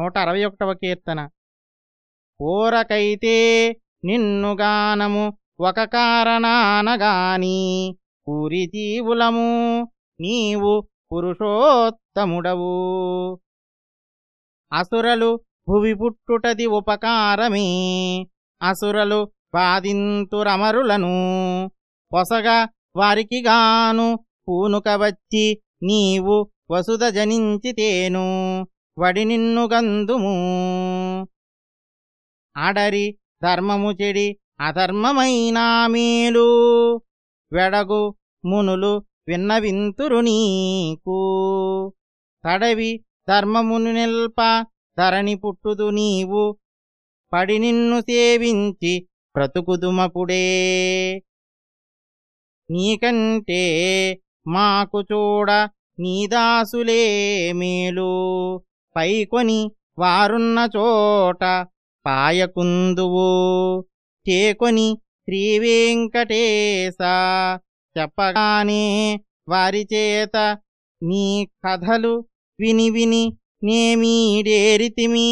నూట అరవై ఒకటవ కీర్తన. కోరకైతే నిన్నుగానము ఒక కారణానగాని పూరి జీవులము నీవు పురుషోత్తముడవు. అసురలు భువి పుట్టుటది ఉపకారమే అసురలు బాధింతురమరులను. పొసగా వారికిగాను పూనుక వచ్చి నీవు వసుధ జనించితేను. వడి నిన్ను గందుము అడరి ధర్మము చెడి అధర్మమైనా మేలు. వెడగు మునులు విన్నవింతురు నీకు. తడవి ధర్మమును నిల్ప ధరణి పుట్టుదు నీవు. పడి నిన్ను సేవించి బ్రతుకుదుమపుడే. నీకంటే మాకు చూడ నీదాసులే మేలు. పైకొని వారున్న చోట పాయకుందువు. చేకొని శ్రీవేంకటేశ చెప్పగానే వారి చేత నీ కథలు విని విని నేమీడేరితిమి